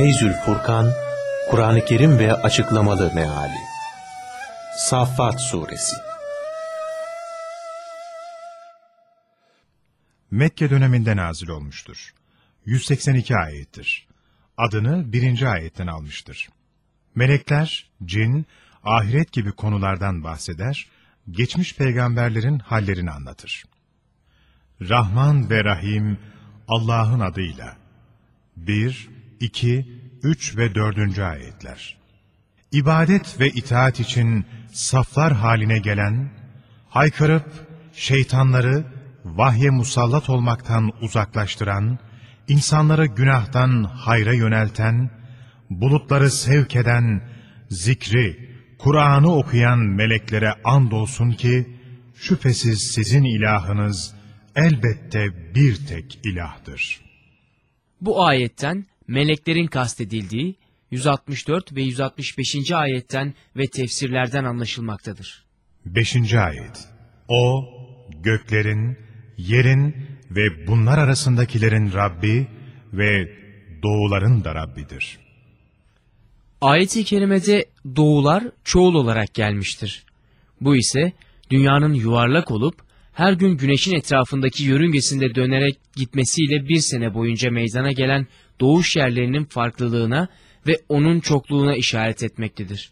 Feyzül Furkan, Kur'an-ı Kerim ve Açıklamalı Meali Saffat Suresi Mekke döneminde nazil olmuştur. 182 ayettir. Adını birinci ayetten almıştır. Melekler, cin, ahiret gibi konulardan bahseder, geçmiş peygamberlerin hallerini anlatır. Rahman ve Rahim Allah'ın adıyla. 1, 2, 3 ve 4. ayetler. İbadet ve itaat için saflar haline gelen, haykırıp şeytanları vahye musallat olmaktan uzaklaştıran, insanları günahtan hayra yönelten, bulutları sevk eden, zikri, Kur'an'ı okuyan meleklere andolsun ki, şüphesiz sizin ilahınız elbette bir tek ilahdır. Bu ayetten meleklerin kastedildiği 164 ve 165. ayetten ve tefsirlerden anlaşılmaktadır. 5. ayet O, göklerin, yerin ve bunlar arasındakilerin Rabbi ve doğuların da Rabbidir. Ayet-i kerimede doğular çoğul olarak gelmiştir. Bu ise dünyanın yuvarlak olup her gün güneşin etrafındaki yörüngesinde dönerek gitmesiyle bir sene boyunca meydana gelen doğuş yerlerinin farklılığına ve onun çokluğuna işaret etmektedir.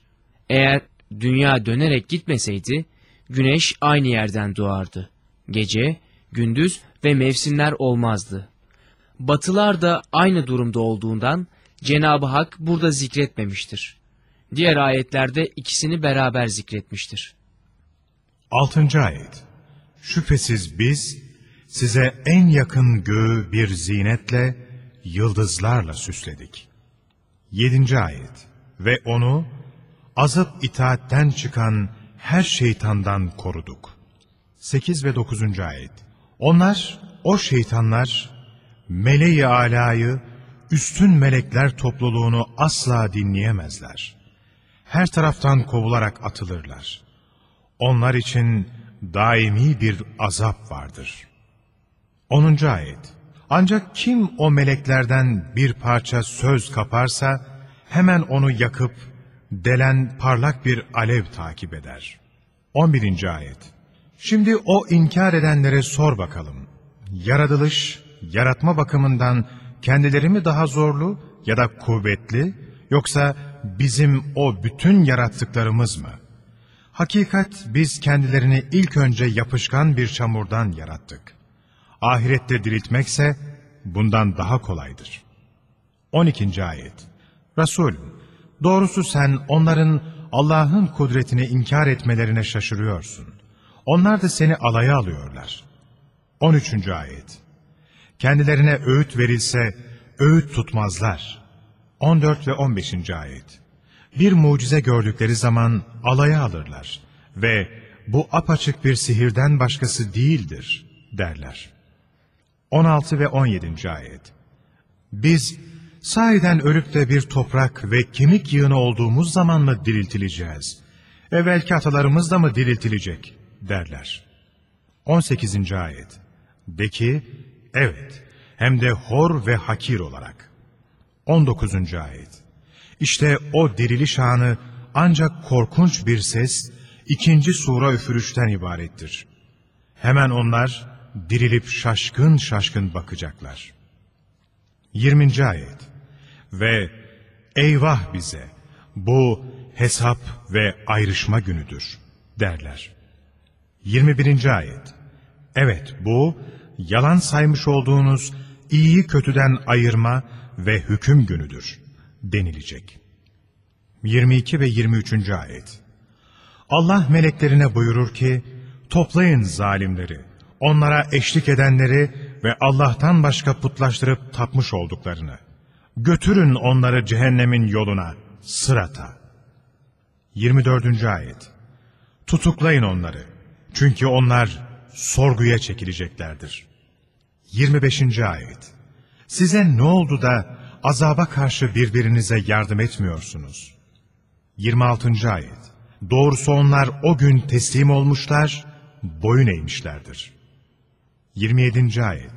Eğer dünya dönerek gitmeseydi, güneş aynı yerden doğardı. Gece, gündüz ve mevsimler olmazdı. Batılar da aynı durumda olduğundan Cenab-ı Hak burada zikretmemiştir. Diğer ayetlerde ikisini beraber zikretmiştir. 6. ayet Şüphesiz biz size en yakın göğü bir zinetle, yıldızlarla süsledik. 7. ayet Ve onu azıp itaatten çıkan her şeytandan koruduk. 8 ve 9. ayet Onlar, o şeytanlar, meleği alayı, üstün melekler topluluğunu asla dinleyemezler. Her taraftan kovularak atılırlar. Onlar için daimi bir azap vardır. 10. ayet Ancak kim o meleklerden bir parça söz kaparsa, hemen onu yakıp, delen parlak bir alev takip eder. 11. ayet Şimdi o inkar edenlere sor bakalım. Yaratılış, yaratma bakımından kendileri mi daha zorlu ya da kuvvetli, yoksa bizim o bütün yarattıklarımız mı? Hakikat biz kendilerini ilk önce yapışkan bir çamurdan yarattık. Ahirette diriltmekse bundan daha kolaydır. 12. ayet Resulüm, doğrusu sen onların Allah'ın kudretini inkar etmelerine şaşırıyorsun. Onlar da seni alaya alıyorlar. 13. ayet Kendilerine öğüt verilse öğüt tutmazlar. 14 ve 15. ayet Bir mucize gördükleri zaman alaya alırlar ve bu apaçık bir sihirden başkası değildir derler. 16 ve 17. ayet Biz sahiden ölüp de bir toprak ve kemik yığını olduğumuz zaman mı diriltileceğiz? Evvelki atalarımız da mı diriltilecek? derler. 18. ayet De ki, evet, hem de hor ve hakir olarak. 19. ayet İşte o diriliş anı ancak korkunç bir ses, ikinci sura üfürüşten ibarettir. Hemen onlar dirilip şaşkın şaşkın bakacaklar. 20. ayet Ve eyvah bize, bu hesap ve ayrışma günüdür derler. 21. ayet Evet bu, yalan saymış olduğunuz iyiyi kötüden ayırma ve hüküm günüdür denilecek. 22 ve 23. ayet Allah meleklerine buyurur ki, toplayın zalimleri, onlara eşlik edenleri ve Allah'tan başka putlaştırıp tapmış olduklarını. Götürün onları cehennemin yoluna, sırata. 24. ayet Tutuklayın onları, çünkü onlar sorguya çekileceklerdir. 25. ayet Size ne oldu da azaba karşı birbirinize yardım etmiyorsunuz? 26. ayet Doğrusu onlar o gün teslim olmuşlar, boyun eğmişlerdir. 27. ayet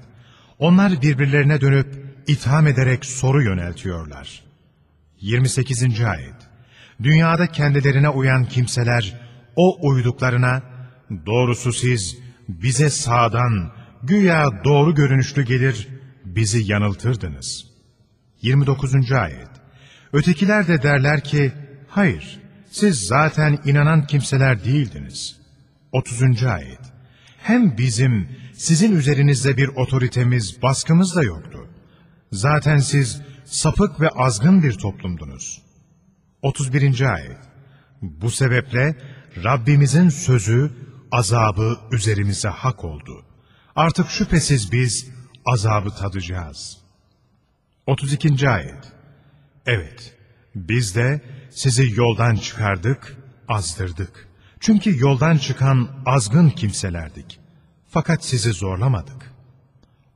Onlar birbirlerine dönüp itham ederek soru yöneltiyorlar. 28. Ayet Dünyada kendilerine uyan kimseler, o uyduklarına, doğrusu siz bize sağdan, güya doğru görünüşlü gelir, bizi yanıltırdınız. 29. Ayet Ötekiler de derler ki, hayır, siz zaten inanan kimseler değildiniz. 30. Ayet Hem bizim, sizin üzerinizde bir otoritemiz, baskımız da yoktu. Zaten siz sapık ve azgın bir toplumdunuz. 31. Ayet Bu sebeple Rabbimizin sözü, azabı üzerimize hak oldu. Artık şüphesiz biz azabı tadacağız. 32. Ayet Evet, biz de sizi yoldan çıkardık, azdırdık. Çünkü yoldan çıkan azgın kimselerdik. Fakat sizi zorlamadık.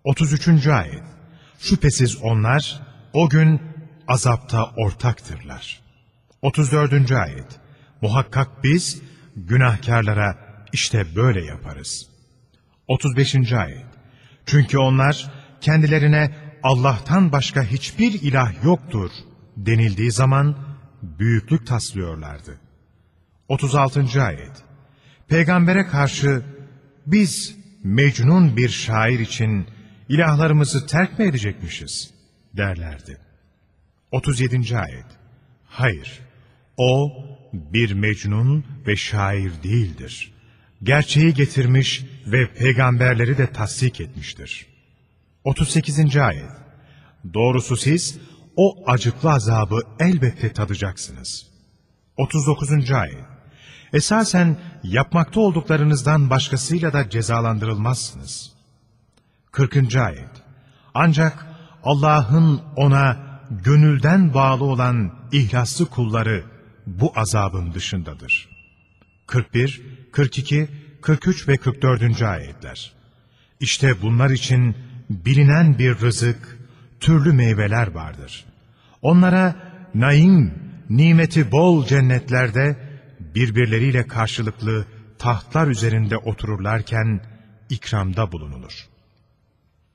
33. Ayet Şüphesiz onlar o gün azapta ortaktırlar. 34. Ayet Muhakkak biz günahkarlara işte böyle yaparız. 35. Ayet Çünkü onlar kendilerine Allah'tan başka hiçbir ilah yoktur denildiği zaman büyüklük taslıyorlardı. 36. Ayet Peygambere karşı biz mecnun bir şair için ilahlarımızı terk mi edecekmişiz derlerdi. 37. Ayet Hayır, o bir mecnun ve şair değildir. Gerçeği getirmiş ve peygamberleri de tasdik etmiştir. 38. Ayet Doğrusu siz o acıklı azabı elbette tadacaksınız. 39. Ayet Esasen yapmakta olduklarınızdan başkasıyla da cezalandırılmazsınız. 40. Ayet Ancak Allah'ın ona gönülden bağlı olan ihlaslı kulları bu azabın dışındadır. 41, 42, 43 ve 44. ayetler. İşte bunlar için bilinen bir rızık, türlü meyveler vardır. Onlara naim, nimeti bol cennetlerde birbirleriyle karşılıklı tahtlar üzerinde otururlarken ikramda bulunulur.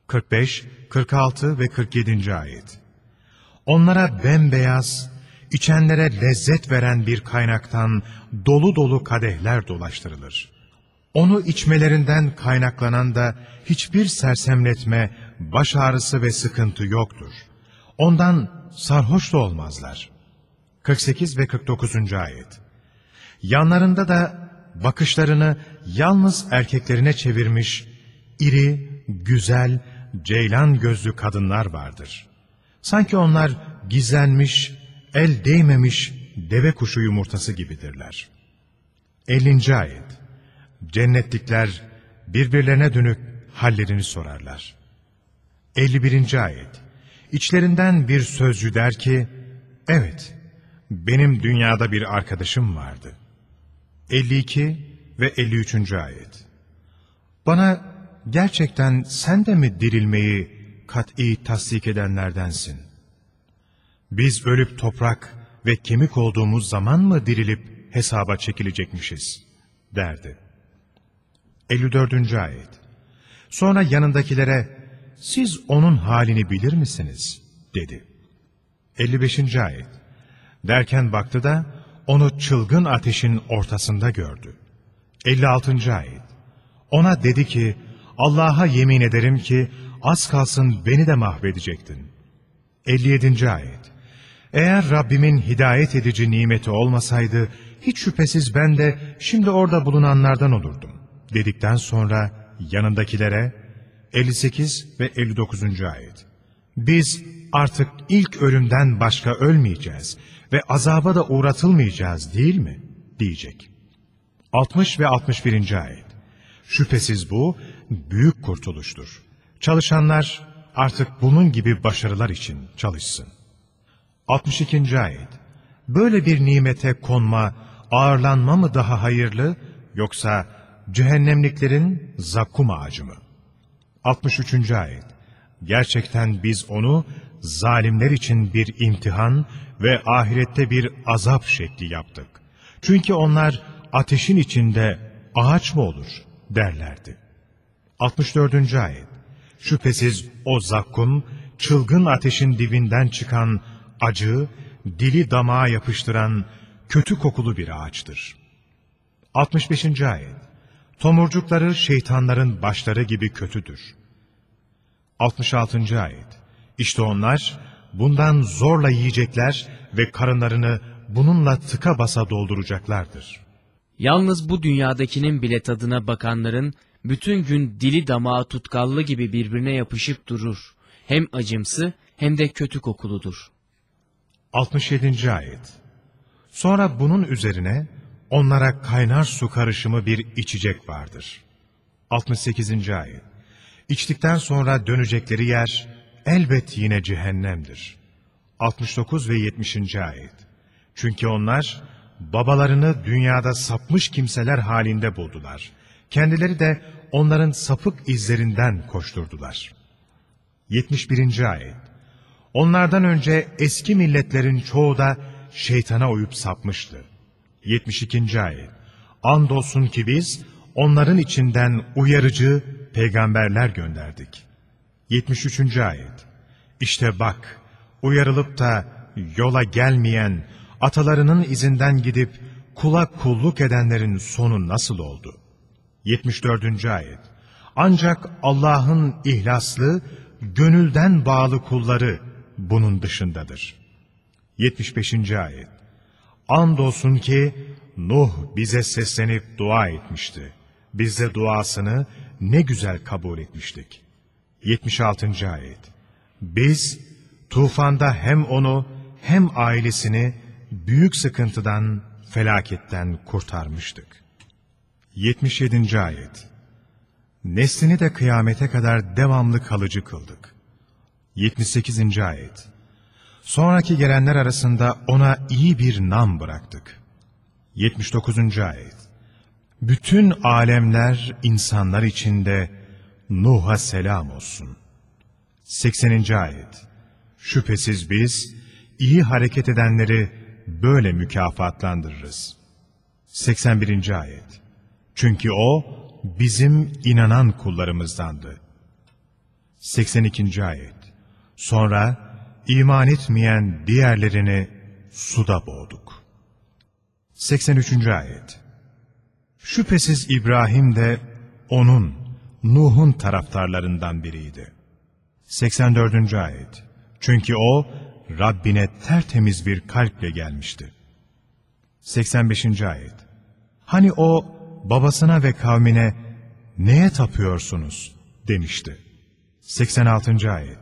45, 46 ve 47. ayet. Onlara bembeyaz, içenlere lezzet veren bir kaynaktan dolu dolu kadehler dolaştırılır. Onu içmelerinden kaynaklanan da hiçbir sersemletme, baş ağrısı ve sıkıntı yoktur. Ondan sarhoş da olmazlar. 48 ve 49. ayet. Yanlarında da bakışlarını yalnız erkeklerine çevirmiş, iri, güzel, ceylan gözlü kadınlar vardır. Sanki onlar gizlenmiş, el değmemiş deve kuşu yumurtası gibidirler. 50. ayet Cennetlikler birbirlerine dönük hallerini sorarlar. 51. ayet İçlerinden bir sözcü der ki, Evet, benim dünyada bir arkadaşım vardı. 52 ve 53. ayet Bana gerçekten sen de mi dirilmeyi kat'i tasdik edenlerdensin? Biz ölüp toprak ve kemik olduğumuz zaman mı dirilip hesaba çekilecekmişiz? derdi. 54. ayet Sonra yanındakilere, siz onun halini bilir misiniz? dedi. 55. ayet Derken baktı da, onu çılgın ateşin ortasında gördü. 56. ayet Ona dedi ki, Allah'a yemin ederim ki az kalsın beni de mahvedecektin. 57. ayet Eğer Rabbimin hidayet edici nimeti olmasaydı hiç şüphesiz ben de şimdi orada bulunanlardan olurdum. Dedikten sonra yanındakilere 58 ve 59. ayet Biz artık ilk ölümden başka ölmeyeceğiz ve azaba da uğratılmayacağız değil mi? diyecek. 60 ve 61. ayet Şüphesiz bu büyük kurtuluştur. Çalışanlar artık bunun gibi başarılar için çalışsın. 62. ayet Böyle bir nimete konma, ağırlanma mı daha hayırlı yoksa cehennemliklerin zakkum ağacı mı? 63. ayet Gerçekten biz onu zalimler için bir imtihan ve ahirette bir azap şekli yaptık. Çünkü onlar ateşin içinde ağaç mı olur derlerdi. 64. ayet Şüphesiz o zakkum, çılgın ateşin dibinden çıkan acı, dili damağa yapıştıran kötü kokulu bir ağaçtır. 65. Ayet Tomurcukları şeytanların başları gibi kötüdür. 66. Ayet İşte onlar bundan zorla yiyecekler ve karınlarını bununla tıka basa dolduracaklardır. Yalnız bu dünyadakinin bile tadına bakanların bütün gün dili damağı tutkallı gibi birbirine yapışıp durur. Hem acımsı hem de kötü kokuludur. 67. Ayet Sonra bunun üzerine onlara kaynar su karışımı bir içecek vardır. 68. Ayet İçtikten sonra dönecekleri yer elbet yine cehennemdir. 69 ve 70. Ayet Çünkü onlar babalarını dünyada sapmış kimseler halinde buldular. Kendileri de onların sapık izlerinden koşturdular. 71. Ayet Onlardan önce eski milletlerin çoğu da şeytana uyup sapmıştı. 72. Ayet Andolsun ki biz onların içinden uyarıcı peygamberler gönderdik. 73. Ayet İşte bak, uyarılıp da yola gelmeyen, atalarının izinden gidip kula kulluk edenlerin sonu nasıl oldu? 74. Ayet Ancak Allah'ın ihlaslı, gönülden bağlı kulları bunun dışındadır. 75. Ayet Andolsun ki Nuh bize seslenip dua etmişti. Biz de duasını ne güzel kabul etmiştik. 76. Ayet Biz tufanda hem onu hem ailesini büyük sıkıntıdan, felaketten kurtarmıştık. 77. Ayet Neslini de kıyamete kadar devamlı kalıcı kıldık. 78. Ayet Sonraki gelenler arasında ona iyi bir nam bıraktık. 79. Ayet Bütün alemler insanlar içinde Nuh'a selam olsun. 80. Ayet Şüphesiz biz iyi hareket edenleri böyle mükafatlandırırız. 81. Ayet Çünkü o bizim inanan kullarımızdandı. 82. Ayet Sonra iman etmeyen diğerlerini suda boğduk. 83. Ayet Şüphesiz İbrahim de onun, Nuh'un taraftarlarından biriydi. 84. Ayet Çünkü o, Rabbine tertemiz bir kalple gelmişti. 85. Ayet Hani o, babasına ve kavmine, neye tapıyorsunuz demişti. 86. Ayet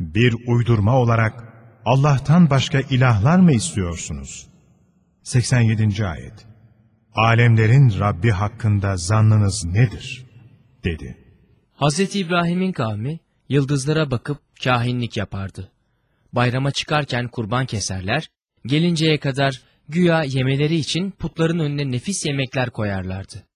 Bir uydurma olarak, Allah'tan başka ilahlar mı istiyorsunuz? 87. Ayet Alemlerin Rabbi hakkında zannınız nedir? Dedi. Hz. İbrahim'in kavmi yıldızlara bakıp kahinlik yapardı. Bayrama çıkarken kurban keserler, gelinceye kadar güya yemeleri için putların önüne nefis yemekler koyarlardı.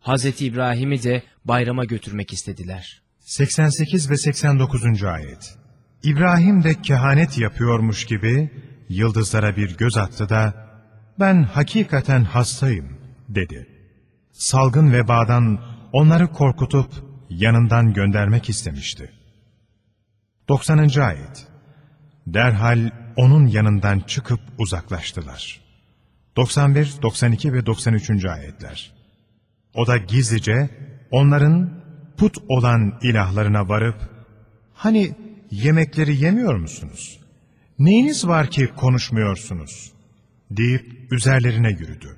Hz. İbrahim'i de bayrama götürmek istediler. 88 ve 89. ayet İbrahim de kehanet yapıyormuş gibi yıldızlara bir göz attı da ben hakikaten hastayım dedi. Salgın vebadan onları korkutup yanından göndermek istemişti. 90. ayet Derhal onun yanından çıkıp uzaklaştılar. 91, 92 ve 93. ayetler O da gizlice onların put olan ilahlarına varıp hani yemekleri yemiyor musunuz? Neyiniz var ki konuşmuyorsunuz? deyip üzerlerine yürüdü.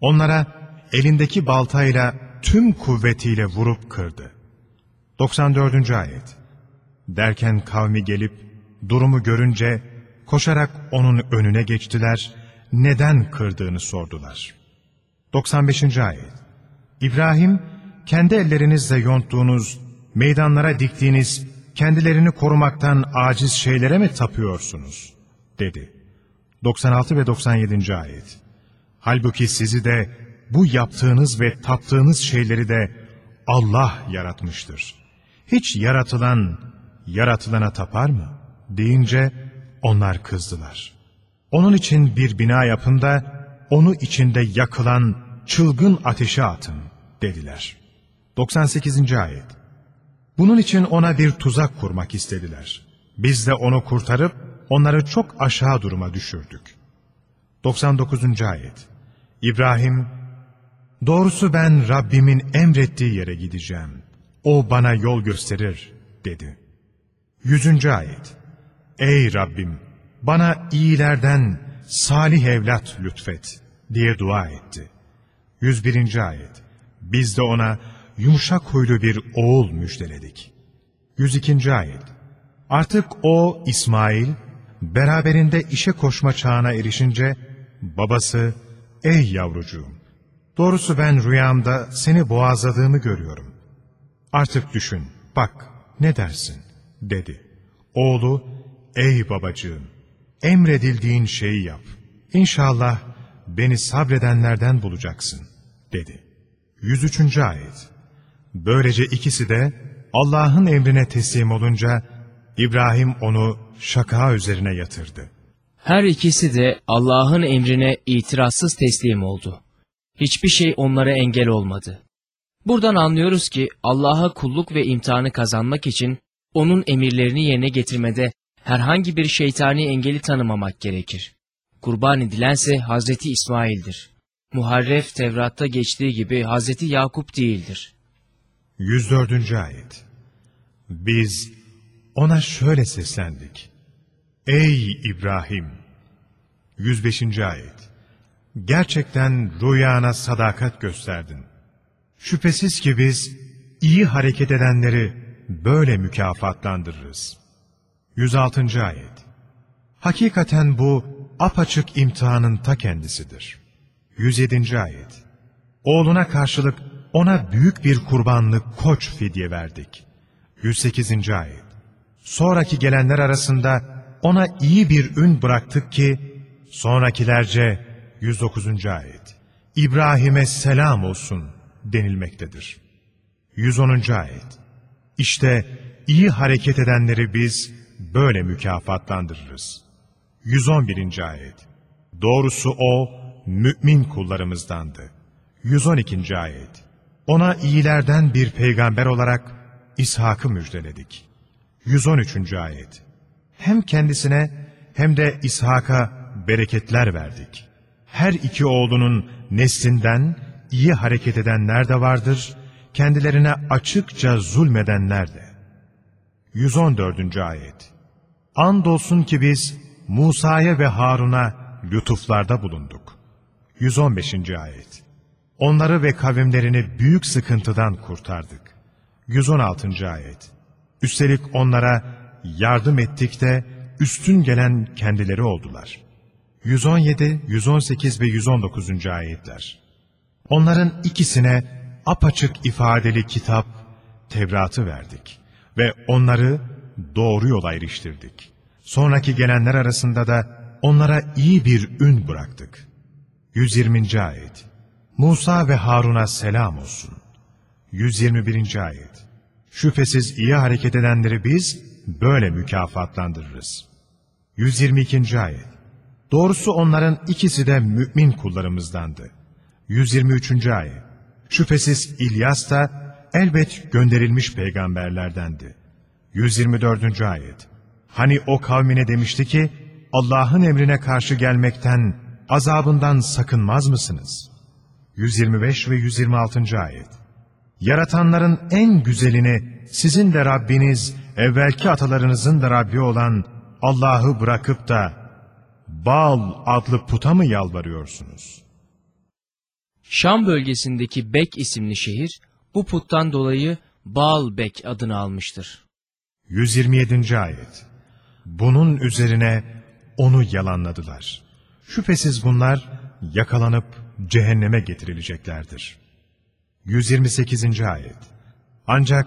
Onlara elindeki baltayla tüm kuvvetiyle vurup kırdı. 94. ayet Derken kavmi gelip durumu görünce koşarak onun önüne geçtiler, neden kırdığını sordular. 95. ayet İbrahim, kendi ellerinizle yonttuğunuz, meydanlara diktiğiniz, kendilerini korumaktan aciz şeylere mi tapıyorsunuz? dedi. 96 ve 97. ayet Halbuki sizi de bu yaptığınız ve taptığınız şeyleri de Allah yaratmıştır. Hiç yaratılan, yaratılana tapar mı? Deyince onlar kızdılar. Onun için bir bina yapın da onu içinde yakılan çılgın ateşe atın dediler. 98. ayet Bunun için ona bir tuzak kurmak istediler. Biz de onu kurtarıp onları çok aşağı duruma düşürdük. 99. Ayet İbrahim, Doğrusu ben Rabbimin emrettiği yere gideceğim. O bana yol gösterir, dedi. 100. Ayet Ey Rabbim! Bana iyilerden salih evlat lütfet, diye dua etti. 101. Ayet Biz de ona yumuşak huylu bir oğul müjdeledik. 102. Ayet Artık o İsmail, beraberinde işe koşma çağına erişince, babası, ''Ey yavrucuğum, doğrusu ben rüyamda seni boğazladığımı görüyorum. Artık düşün, bak, ne dersin?'' dedi. Oğlu, ''Ey babacığım, emredildiğin şeyi yap. İnşallah beni sabredenlerden bulacaksın.'' dedi. 103. Ayet Böylece ikisi de Allah'ın emrine teslim olunca, İbrahim onu şaka üzerine yatırdı. Her ikisi de Allah'ın emrine itirazsız teslim oldu. Hiçbir şey onlara engel olmadı. Buradan anlıyoruz ki Allah'a kulluk ve imtihanı kazanmak için onun emirlerini yerine getirmede herhangi bir şeytani engeli tanımamak gerekir. Kurban edilense Hazreti İsmail'dir. Muharref Tevrat'ta geçtiği gibi Hazreti Yakup değildir. 104. Ayet Biz ona şöyle seslendik. Ey İbrahim! 105. Ayet Gerçekten rüyana sadakat gösterdin. Şüphesiz ki biz iyi hareket edenleri böyle mükafatlandırırız. 106. Ayet Hakikaten bu apaçık imtihanın ta kendisidir. 107. Ayet Oğluna karşılık ona büyük bir kurbanlık koç fidye verdik. 108. Ayet Sonraki gelenler arasında ona iyi bir ün bıraktık ki, sonrakilerce 109. Ayet İbrahim'e selam olsun denilmektedir. 110. Ayet İşte iyi hareket edenleri biz böyle mükafatlandırırız. 111. Ayet Doğrusu o, mümin kullarımızdandı. 112. Ayet Ona iyilerden bir peygamber olarak İshak'ı müjdeledik. 113. Ayet Hem kendisine hem de İshak'a bereketler verdik. Her iki oğlunun neslinden iyi hareket edenler de vardır, kendilerine açıkça zulmedenler de. 114. Ayet Andolsun ki biz Musa'ya ve Harun'a lütuflarda bulunduk. 115. Ayet Onları ve kavimlerini büyük sıkıntıdan kurtardık. 116. Ayet Üstelik onlara yardım ettik de üstün gelen kendileri oldular. 117, 118 ve 119. ayetler. Onların ikisine apaçık ifadeli kitap, Tevrat'ı verdik ve onları doğru yola eriştirdik. Sonraki gelenler arasında da onlara iyi bir ün bıraktık. 120. ayet Musa ve Harun'a selam olsun. 121. ayet Şüphesiz iyi hareket edenleri biz böyle mükafatlandırırız. 122. ayet Doğrusu onların ikisi de mümin kullarımızdandı. 123. ayet Şüphesiz İlyas da elbet gönderilmiş peygamberlerdendi. 124. ayet Hani o kavmine demişti ki, Allah'ın emrine karşı gelmekten, azabından sakınmaz mısınız? 125 ve 126. ayet Yaratanların en güzelini sizin de Rabbiniz, evvelki atalarınızın da Rabbi olan Allah'ı bırakıp da Baal adlı puta mı yalvarıyorsunuz? Şam bölgesindeki Bek isimli şehir bu puttan dolayı Baalbek adını almıştır. 127. ayet Bunun üzerine onu yalanladılar. Şüphesiz bunlar yakalanıp cehenneme getirileceklerdir. 128. ayet Ancak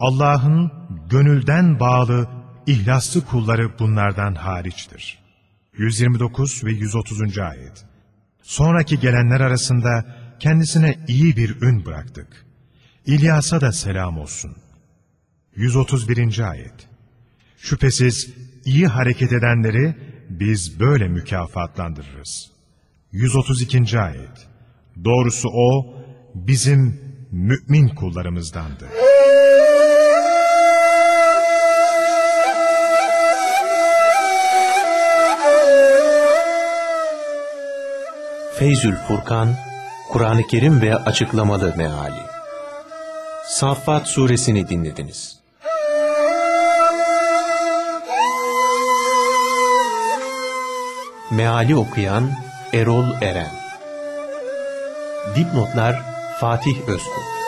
Allah'ın gönülden bağlı, ihlaslı kulları bunlardan hariçtir. 129 ve 130. ayet Sonraki gelenler arasında kendisine iyi bir ün bıraktık. İlyas'a da selam olsun. 131. ayet Şüphesiz iyi hareket edenleri biz böyle mükafatlandırırız. 132. ayet Doğrusu o bizim mümin kullarımızdandı. Feyzül Furkan, Kur'an-ı Kerim ve açıklamalı meali. Saffat suresini dinlediniz. Meali okuyan Erol Eren Dipnotlar Fatih Özkul